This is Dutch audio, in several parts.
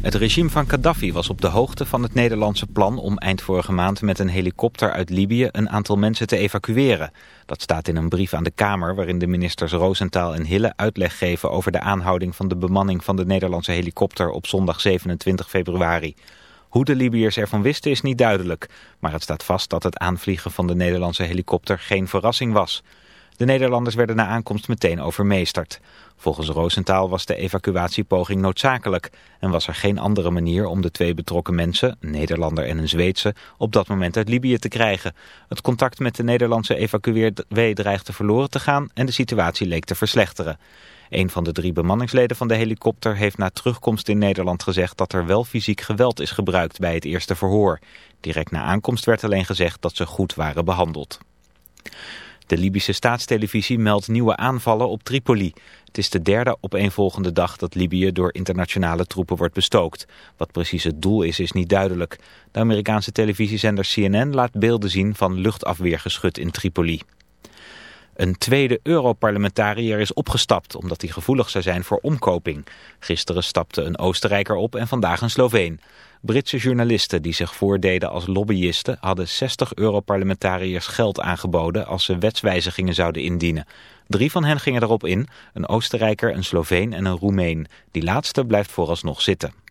Het regime van Gaddafi was op de hoogte van het Nederlandse plan om eind vorige maand met een helikopter uit Libië een aantal mensen te evacueren. Dat staat in een brief aan de Kamer waarin de ministers Roosentaal en Hille uitleg geven over de aanhouding van de bemanning van de Nederlandse helikopter op zondag 27 februari. Hoe de Libiërs ervan wisten is niet duidelijk, maar het staat vast dat het aanvliegen van de Nederlandse helikopter geen verrassing was. De Nederlanders werden na aankomst meteen overmeesterd. Volgens Roosentaal was de evacuatiepoging noodzakelijk en was er geen andere manier om de twee betrokken mensen, een Nederlander en een Zweedse, op dat moment uit Libië te krijgen. Het contact met de Nederlandse evacueerwee dreigde verloren te gaan en de situatie leek te verslechteren. Een van de drie bemanningsleden van de helikopter heeft na terugkomst in Nederland gezegd dat er wel fysiek geweld is gebruikt bij het eerste verhoor. Direct na aankomst werd alleen gezegd dat ze goed waren behandeld. De Libische staatstelevisie meldt nieuwe aanvallen op Tripoli. Het is de derde opeenvolgende dag dat Libië door internationale troepen wordt bestookt. Wat precies het doel is, is niet duidelijk. De Amerikaanse televisiezender CNN laat beelden zien van luchtafweergeschut in Tripoli. Een tweede Europarlementariër is opgestapt omdat hij gevoelig zou zijn voor omkoping. Gisteren stapte een Oostenrijker op en vandaag een Sloveen. Britse journalisten die zich voordeden als lobbyisten hadden 60 Europarlementariërs geld aangeboden als ze wetswijzigingen zouden indienen. Drie van hen gingen erop in, een Oostenrijker, een Sloveen en een Roemeen. Die laatste blijft vooralsnog zitten.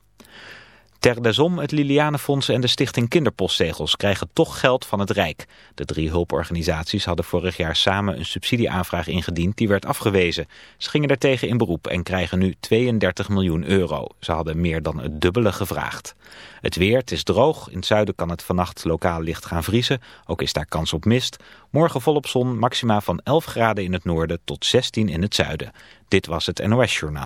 Ter desom, het Lilianenfonds en de Stichting Kinderpostzegels krijgen toch geld van het Rijk. De drie hulporganisaties hadden vorig jaar samen een subsidieaanvraag ingediend die werd afgewezen. Ze gingen daartegen in beroep en krijgen nu 32 miljoen euro. Ze hadden meer dan het dubbele gevraagd. Het weer, het is droog. In het zuiden kan het vannacht lokaal licht gaan vriezen. Ook is daar kans op mist. Morgen volop zon, maxima van 11 graden in het noorden tot 16 in het zuiden. Dit was het NOS Journaal.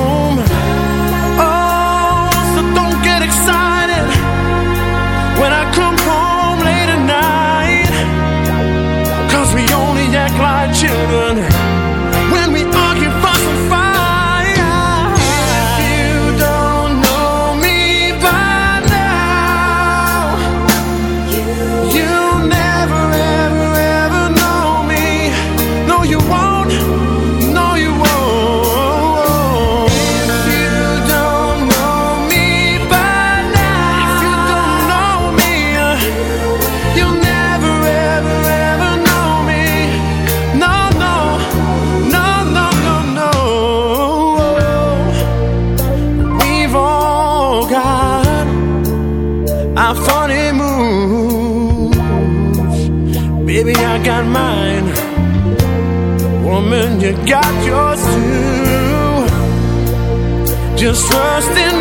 Just trust in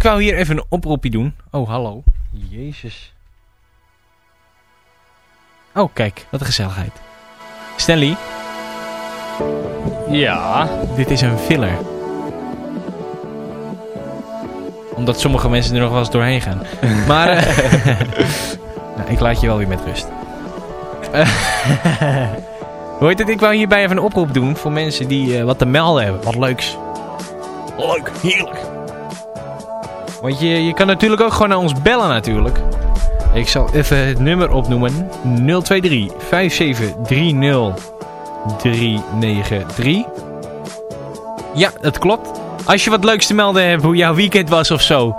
ik wou hier even een oproepje doen. Oh, hallo. Jezus. Oh, kijk, wat een gezelligheid. Stanley. Ja? Dit is een filler. Omdat sommige mensen er nog wel eens doorheen gaan. maar, uh, nou, ik laat je wel weer met rust. Hoe heet het? Ik wou hierbij even een oproep doen voor mensen die uh, wat te melden hebben. Wat leuks. Leuk, heerlijk. Want je, je kan natuurlijk ook gewoon naar ons bellen natuurlijk. Ik zal even het nummer opnoemen. 023 5730 393. Ja, dat klopt. Als je wat leuks te melden hebt, hoe jouw weekend was of zo.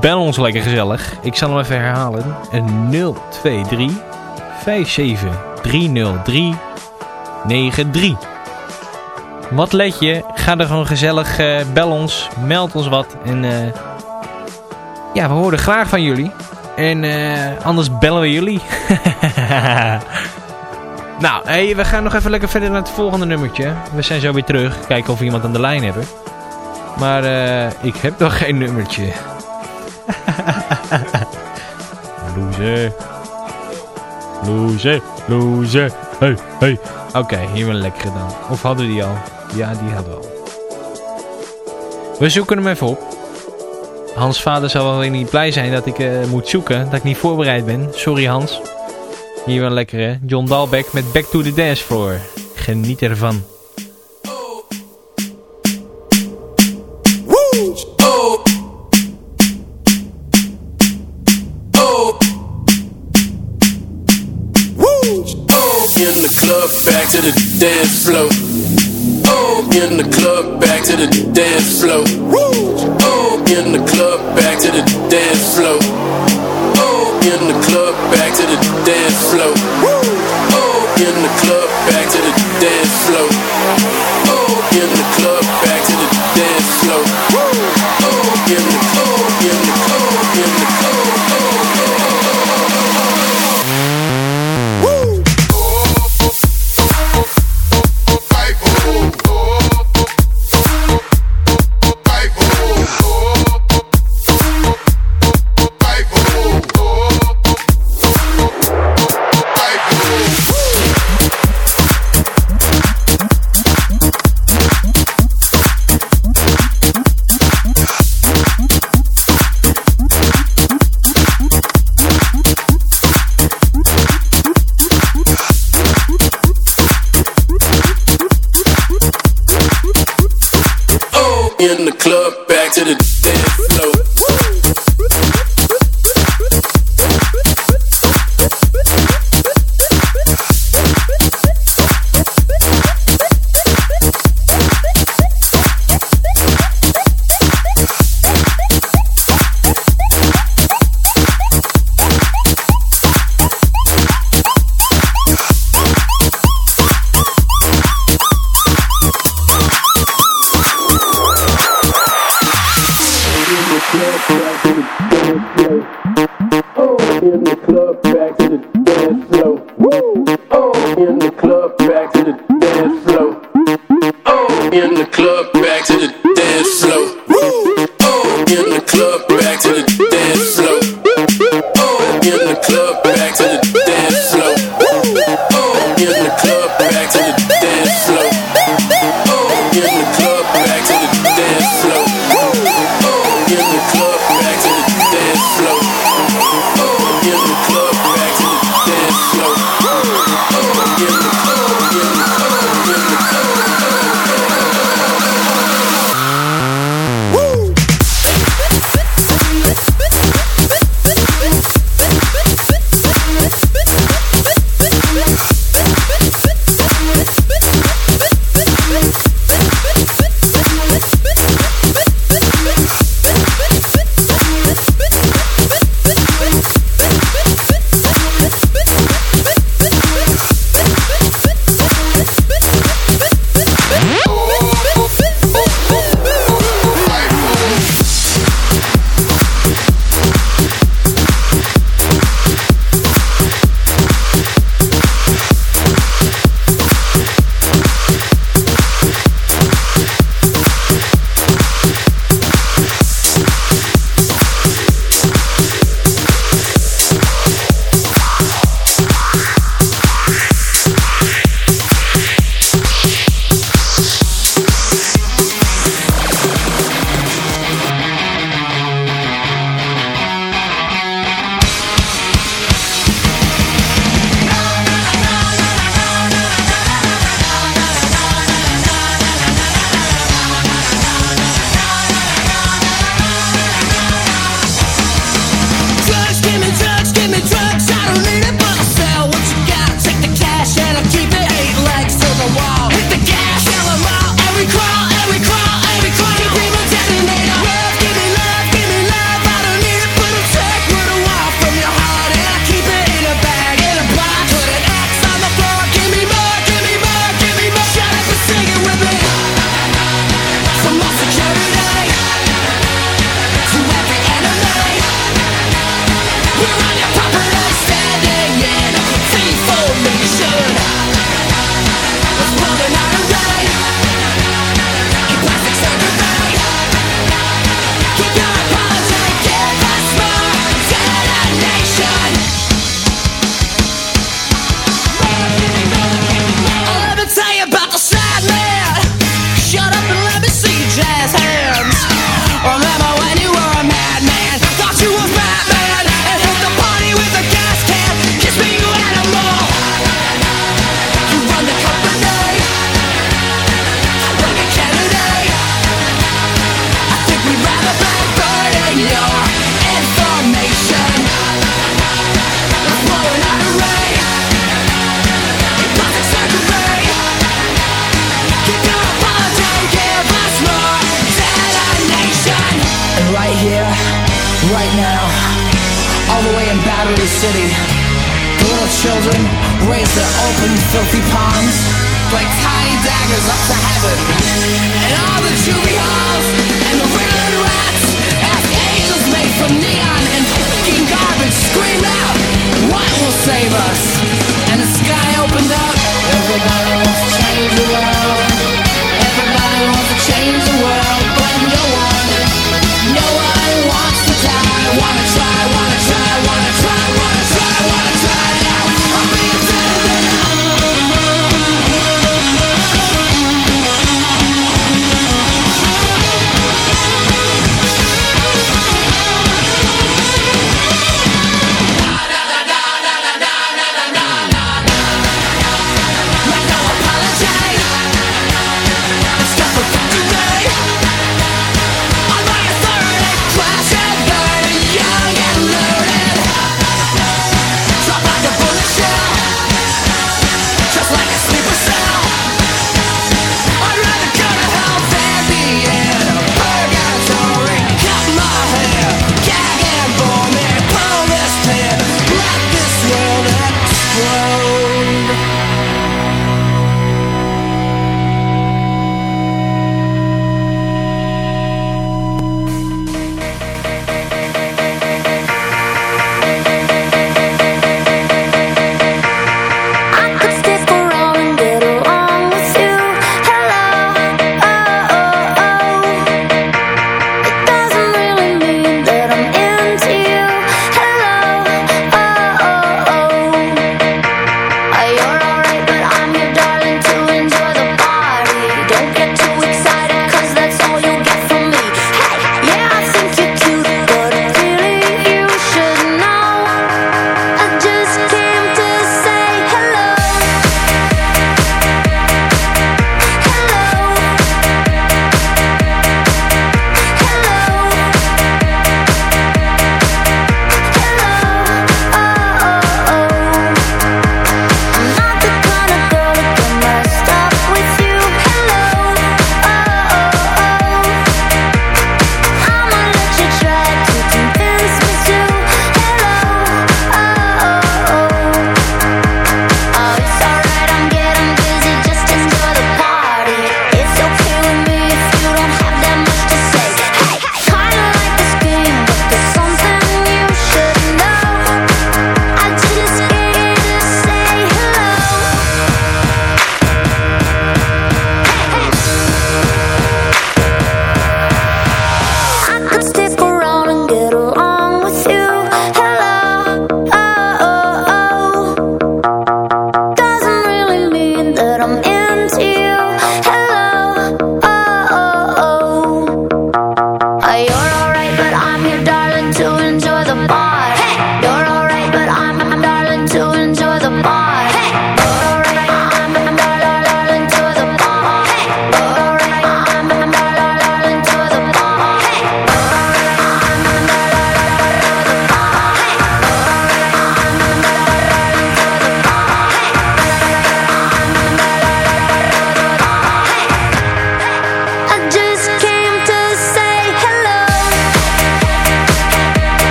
Bel ons lekker gezellig. Ik zal hem even herhalen. 023 57 93. Wat let je? Ga er gewoon gezellig, uh, bel ons, meld ons wat. En uh, ja, we horen graag van jullie. En uh, anders bellen we jullie. nou, hey, we gaan nog even lekker verder naar het volgende nummertje. We zijn zo weer terug. Kijken of we iemand aan de lijn hebben. Maar ik heb nog geen nummertje. loser. Loser. Loser. Hey, hey. Oké, okay, hier wel lekker gedaan. Of hadden we die al? Ja, die hadden we al. We zoeken hem even op. Hans vader zal wel niet blij zijn dat ik uh, moet zoeken. Dat ik niet voorbereid ben. Sorry Hans. Hier wel lekker hè. John Dalbeck met Back to the Dance Floor. Geniet ervan. In the club, back to the dance floor.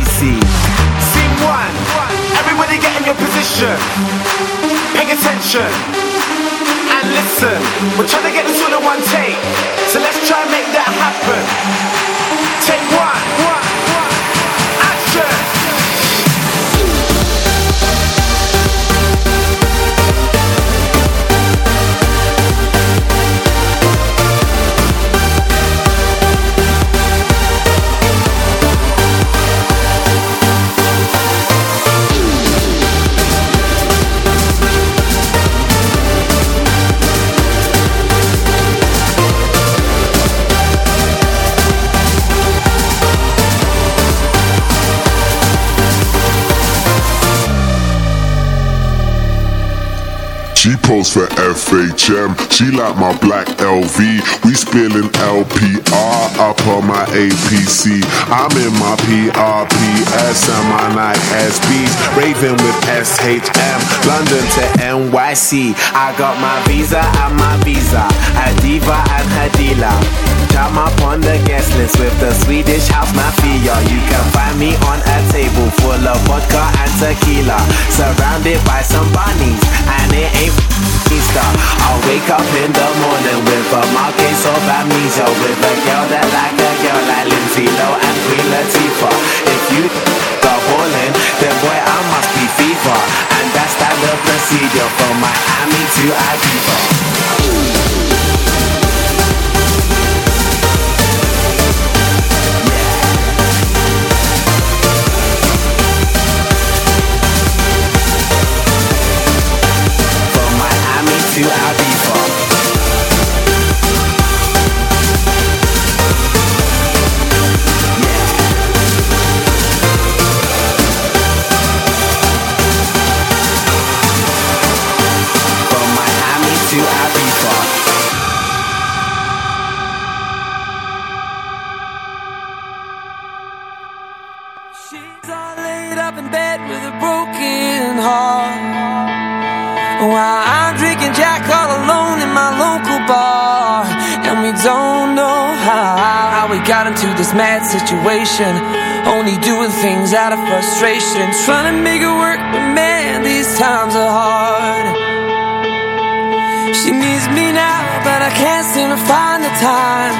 Scene one, everybody get in your position. Pay attention and listen. We're trying to get this all in one take, so let's try and make that happen. FHM, she like my black LV. We spilling LPR up on my APC. I'm in my PRPS and my Nike SBs. Raving with SHM, London to NYC. I got my visa and my visa. A diva and dealer. Jam up on the guest list with the Swedish house mafia. You can find me on a table full of vodka and tequila. Surrounded by some bunnies, and it ain't I'll wake up in the morning with a case of amnesia. With a girl that like a girl like Lindsay Lowe and Queen Latifah. If you the ballin', then boy I must be FIFA. And that's that the procedure from Miami to Ibiza. While I'm drinking Jack all alone in my local bar. And we don't know how, how we got into this mad situation. Only doing things out of frustration. Trying to make it work, but man, these times are hard. She needs me now, but I can't seem to find the time.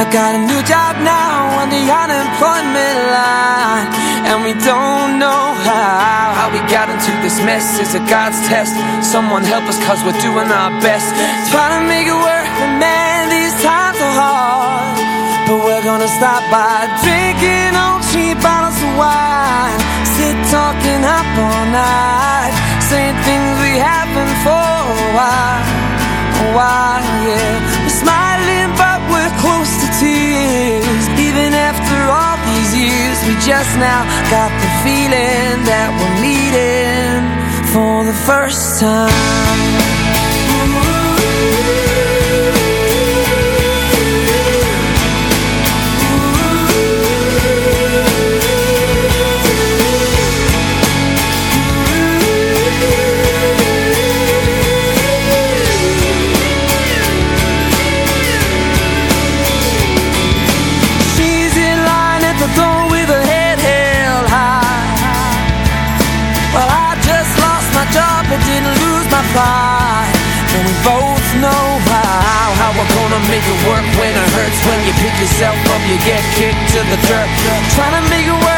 I got a new job now on the unemployment line And we don't know how, how we got into this mess. Is it God's test? Someone help us cause we're doing our best. Trying to make it work, but man, these times are hard. But we're gonna stop by drinking on cheap bottles of wine. Sit talking up all night. Saying things we haven't for a while A while, yeah We just now got the feeling that we're meeting For the first time make it work when it hurts. When you pick yourself up, you get kicked to the dirt. To make it work,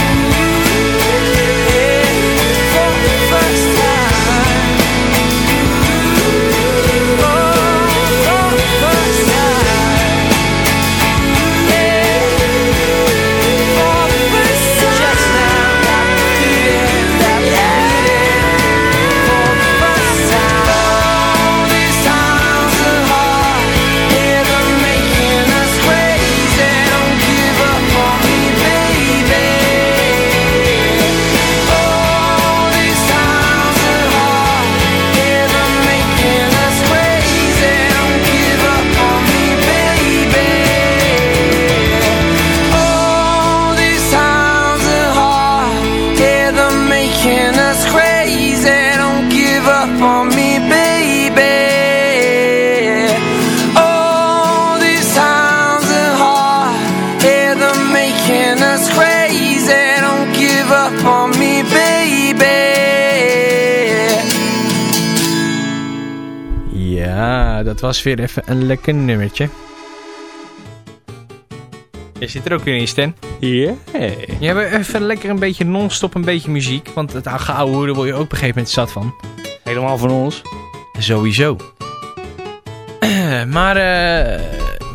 Was weer even een lekker nummertje. Je zit er ook weer in, Stan. Yeah. Ja, maar even lekker een beetje non-stop een beetje muziek. Want het geouwe daar word je ook op een gegeven moment zat van. Helemaal van ons. Sowieso. maar eh,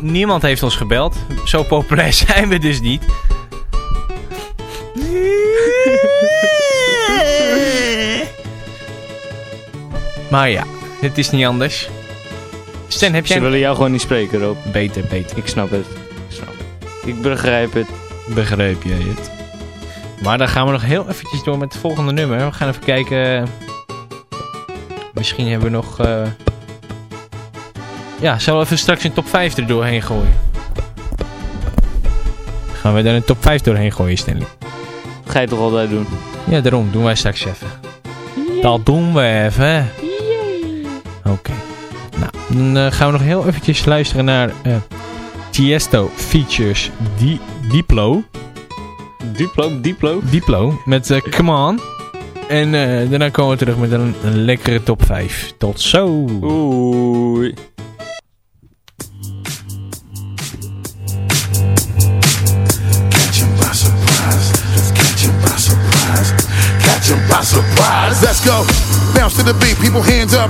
niemand heeft ons gebeld. Zo populair zijn we dus niet. maar ja, het is niet anders. Stan, heb jij... Ze willen jou gewoon niet spreken, Rob. Beter, beter. Ik snap het. Ik snap het. Ik begrijp het. Begreep jij het? Maar dan gaan we nog heel eventjes door met het volgende nummer. We gaan even kijken. Misschien hebben we nog... eh, Ja, zullen we even straks een top 5 er doorheen gooien? Gaan we daar een top 5 doorheen gooien, Stanley? Dat ga je toch altijd doen? Ja, daarom. Doen wij straks even. Dat doen we even. Oké. Nou, dan eh, gaan we nog heel eventjes luisteren naar... eh Tiesto features Di Diplo. Diplo, Diplo. Diplo met eh, Come On. En eh, daarna komen we terug met een, een lekkere top 5. Tot zo. Oei. Catch him by surprise. Let's catch him by surprise. Catch him by surprise. Let's go. Bounce to the beat, people hands up.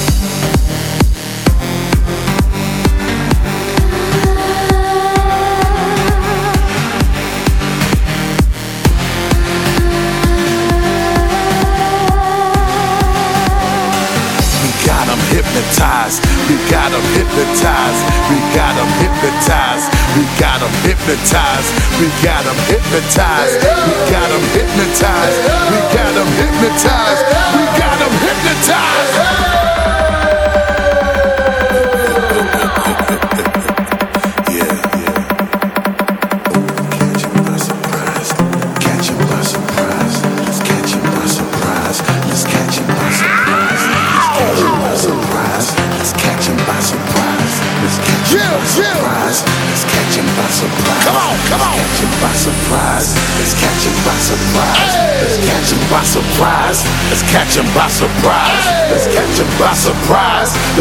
We got them hypnotized. We got hypnotized. We got hypnotized. We got hypnotized. We got them hypnotized. We got them hypnotized. We got them hypnotized.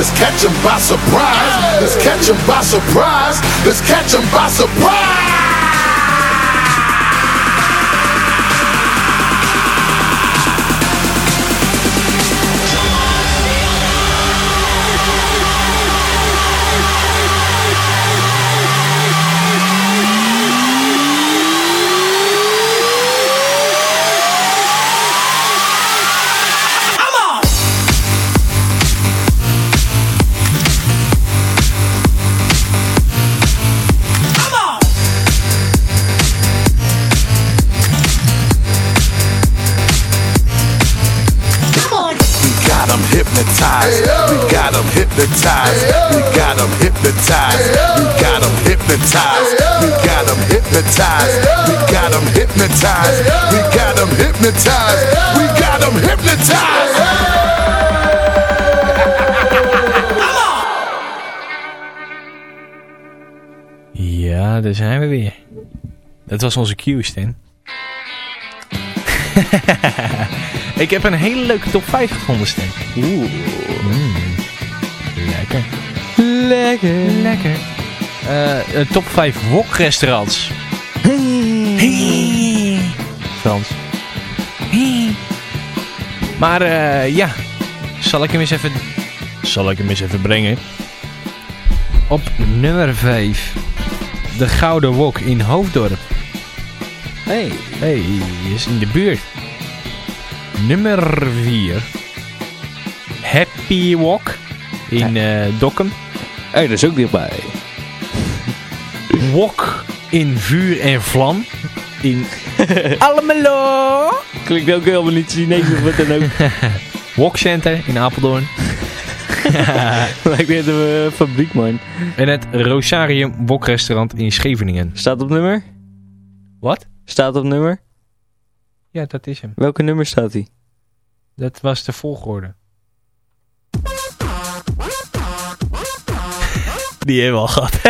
Let's catch 'em by surprise. Let's catch 'em by surprise. Let's catch 'em by surprise. Hypnotized. We got 'em hypnotized. We got 'em hypnotized. We got 'em hypnotized. Ja, daar zijn we weer. Dat was onze cue, Stan. ik heb een hele leuke top 5 gevonden, Stan. Oeh. Lekker. Lekker. Lekker. Eh, een top 5 wokrestaurants. Frans. Maar eh, ja, zal ik hem eens even, zal ik hem eens even brengen. Op nummer 5. De Gouden Wok in Hoofddorp. Hey. Hey, is in de buurt. Nummer 4. Happy Wok in eh Dokkum. Hey, dat is ook dichtbij. Wok in Vuur en Vlam in Almelo. Klinkt ook helemaal niet Chinees of wat dan ook. Wok Center in Apeldoorn. Lijkt net een eh, fabriek, man. En het Rosarium Wokrestaurant in Scheveningen. Staat op nummer? Wat? Staat op nummer? Ja, dat is hem. Welke nummer staat hij? Dat was de volgorde. Die hebben we al gehad.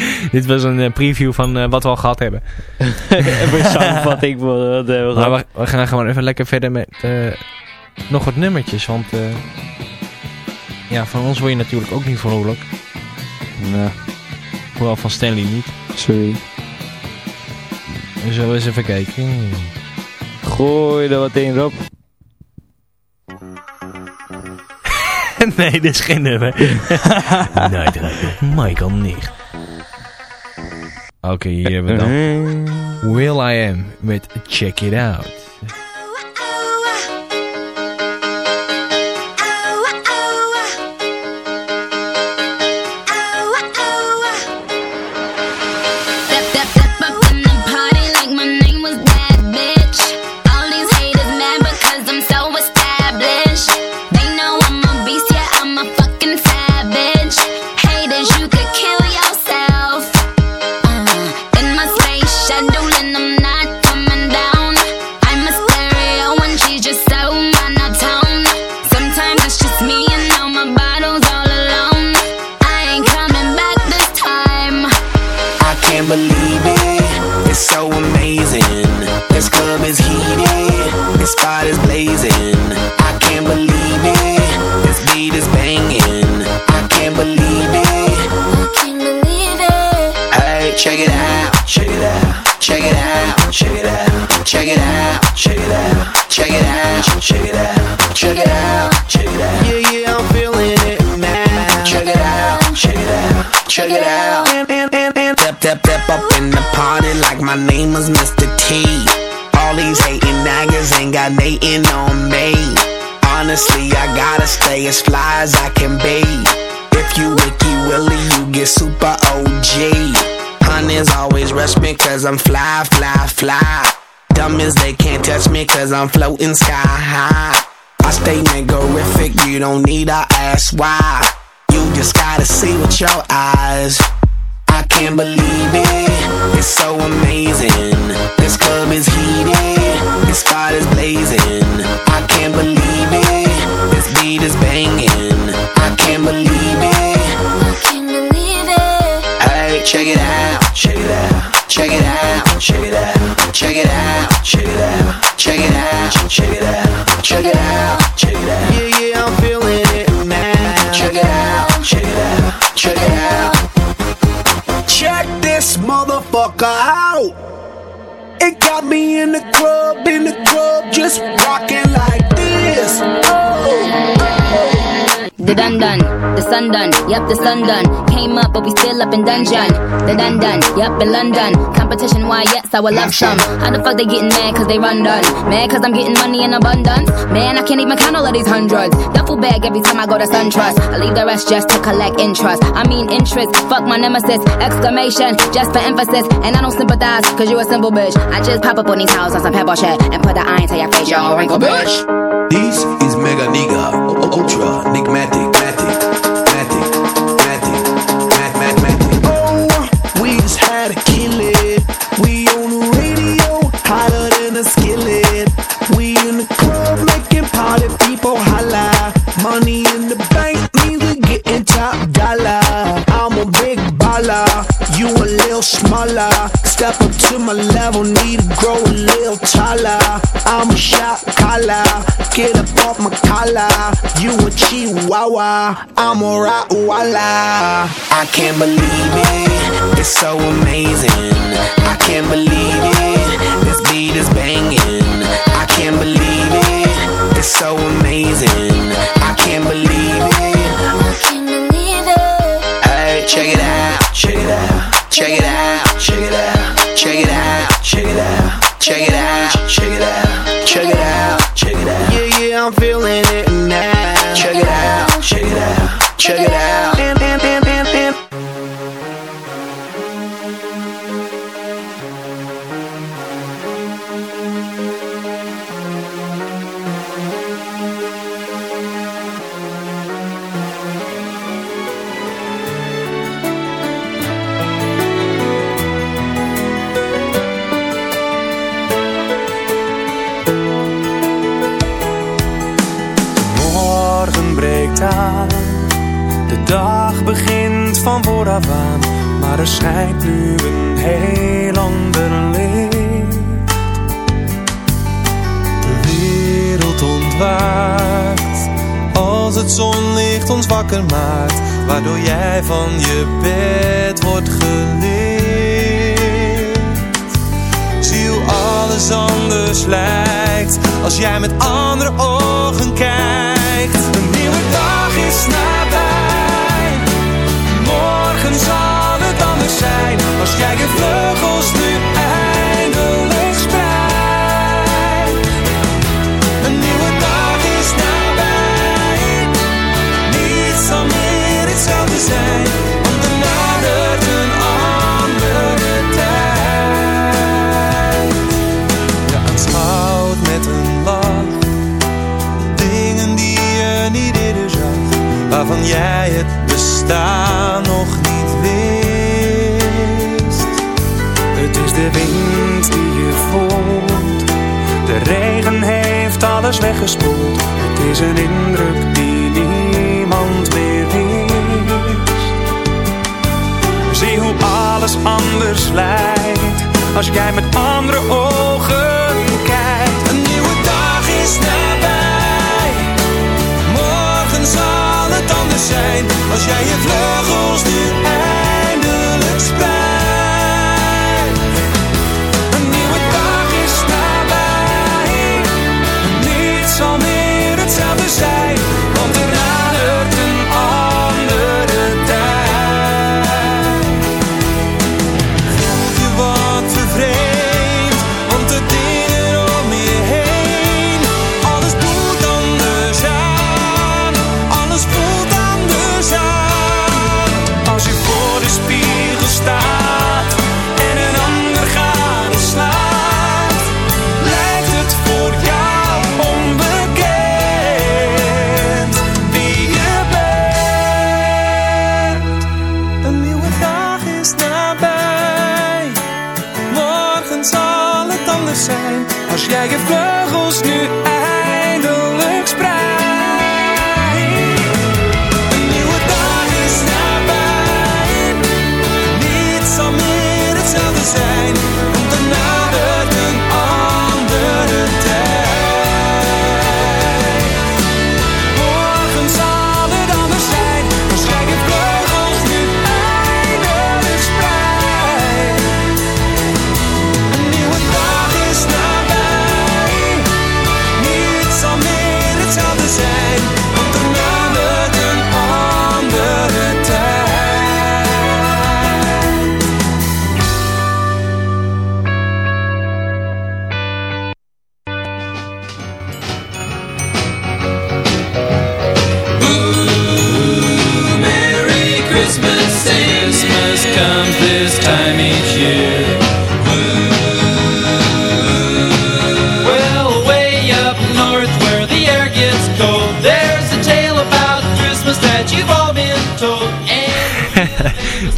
Dit was een eh, preview van eh, wat we al gehad hebben. Een samenvatting van wat we hebben Maar gehad. we, we gaan gewoon even lekker verder met eh, nog wat nummertjes. Want eh, ja, van ons word je natuurlijk ook niet vrolijk. Nou, Hoewel van Stanley niet. sorry. We zullen eens even kijken. Gooi er wat in, Rob. nee, dit is geen nummer. nee, dat Michael niet. Oké, hier hebben we dan. Will I Am met Check It Out. I'm floating sky high. I stay niggerific, you don't need to ask why. You just gotta see with your eyes. I can't believe it, it's so amazing. This club is heated, this spot is blazing. I can't believe it, this beat is banging. I can't believe it. I Can't believe it. Hey, check it out, check it out, check it check it out, check it out, check it out, check it out, check it out, check it out. Check it out. Yeah, yeah, I'm feeling it now. Check it out, check it out, check it out. Check this motherfucker out. It got me in the club, in the club, just rocking like this. The dun dun, the sun done, yep, the sun done. Came up, but we still up in dungeon. The dun dun, yep, in London. Competition, why, yes, I would love some. How the fuck they getting mad cause they run done? Mad cause I'm getting money in abundance? Man, I can't even count all of these hundreds. Duffel bag every time I go to SunTrust. I leave the rest just to collect interest. I mean interest, fuck my nemesis. Exclamation, just for emphasis. And I don't sympathize cause you a simple bitch. I just pop up on these houses on some pebble shit and put the iron to your face, you old wrinkle bitch. This is Mega Nigga, Ultra, Nigmatic, smaller. Step up to my level, need to grow a little taller. I'm a shot caller, get up off my collar. You a chihuahua, I'm a Rottweiler. I can't believe it, it's so amazing. I can't believe it, this beat is banging. I can't believe it, it's so amazing. I can't believe it. I can't believe it. Hey, check it out, check it out, check it out, check it out, check it out, check it out, check it out, check it out, check it out, check it out. Yeah, yeah, I'm feeling it now. Check it out, check it out, check it out. Er schijnt nu een heel ander licht. De wereld ontwaakt als het zonlicht ons wakker maakt, waardoor jij van je bed wordt geleerd. Zie hoe alles anders lijkt Als jij met andere ogen kijkt Een nieuwe dag is nabij Morgen zal Als jij je vleugels nu eindelijk spreidt Een nieuwe dag is nabij. Niets zal meer hetzelfde zijn. Want er nadert een andere tijd. Je aanschouwt met een lach Dingen die je niet eerder zag Waarvan jij het bestaan de wind die je voelt. De regen heeft alles weggespoeld. Het is een indruk die niemand meer wist. Zie hoe alles anders lijkt Als jij met andere ogen kijkt. Een nieuwe dag is nabij. Morgen zal het anders zijn Als jij je vleugels nu eindelijk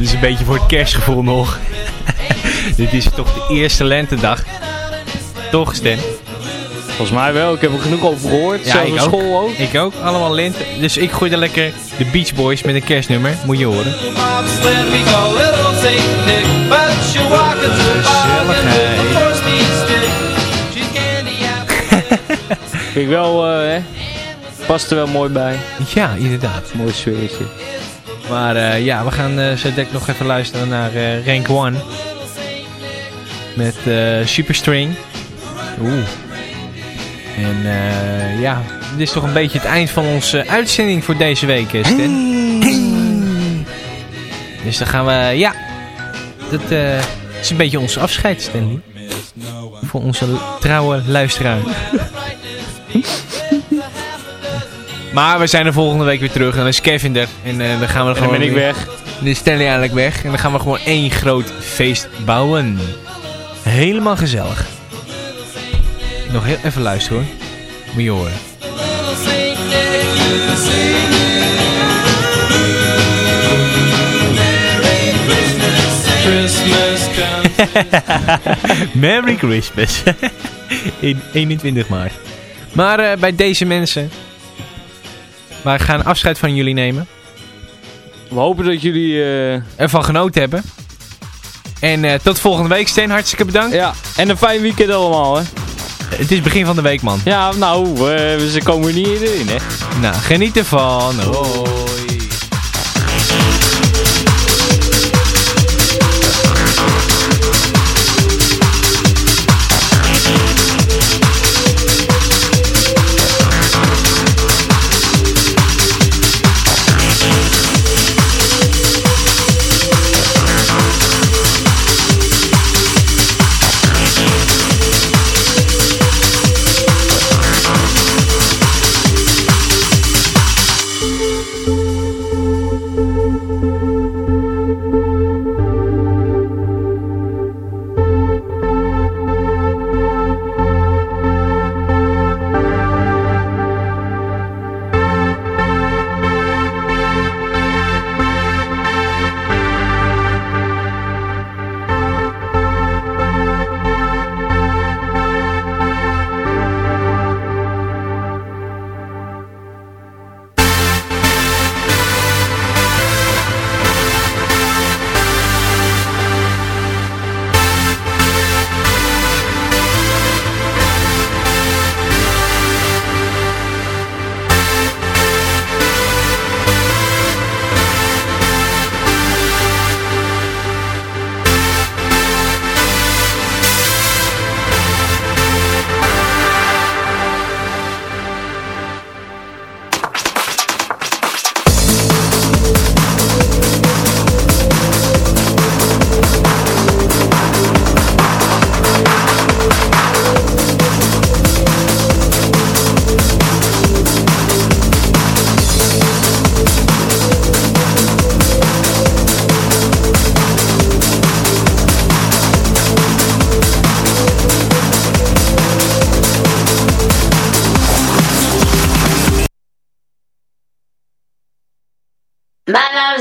Het is een beetje voor het kerstgevoel nog. Dit is toch de eerste lentedag. Toch, Stan? Volgens mij wel. Ik heb er genoeg over gehoord. Ja, Zelfs ik ook. school ook. Ik ook. Allemaal lente. Dus ik gooi er lekker de Beach Boys met een kerstnummer. Moet je horen. Vind ik wel, eh, hè. Past er wel mooi bij. Ja, inderdaad. Mooi sfeertje. Maar eh, ja, we gaan eh zo direct nog even luisteren naar eh, Rank 1. Met eh Superstring. Oeh. En eh, ja, dit is toch een beetje het eind van onze uitzending voor deze week, eh, Stan. Dus dan gaan we, ja, dat eh, is een beetje ons afscheid, Stanley. Voor onze trouwe luisteraar. Maar we zijn er volgende week weer terug en dan is Kevin er. En eh, dan gaan we er En dan gewoon ben ik weer- weg. Dan is Stanley eigenlijk weg. En dan gaan we gewoon één groot feest bouwen. Helemaal gezellig. Nog heel even luisteren hoor. Moet je horen. Merry Christmas. In 21 maart. Maar eh, bij deze mensen. Wij gaan afscheid van jullie nemen. We hopen dat jullie... eh, Ervan genoten hebben. En eh, tot volgende week, Steen. Hartstikke bedankt. Ja, en een fijn weekend allemaal, hè. Het is begin van de week, man. Ja, nou, eh, ze komen er niet in, hè. Nou, geniet ervan. Hoi.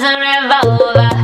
wasn't revolver.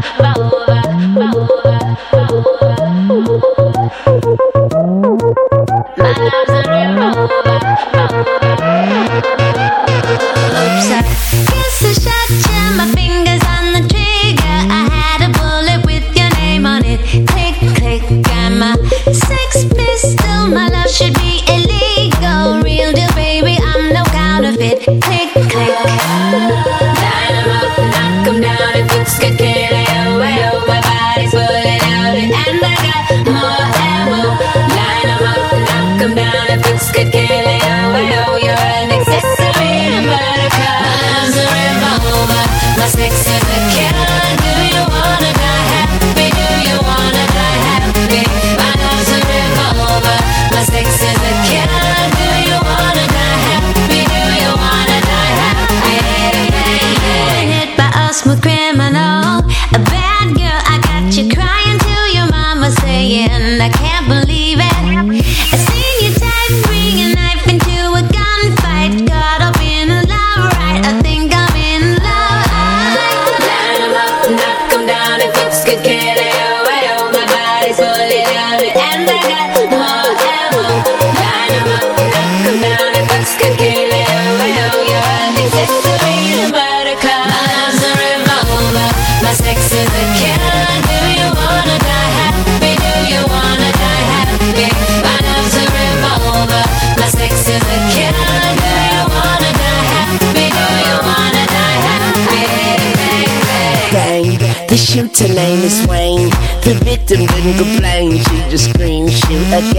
Complain, she just screamed, shoot again.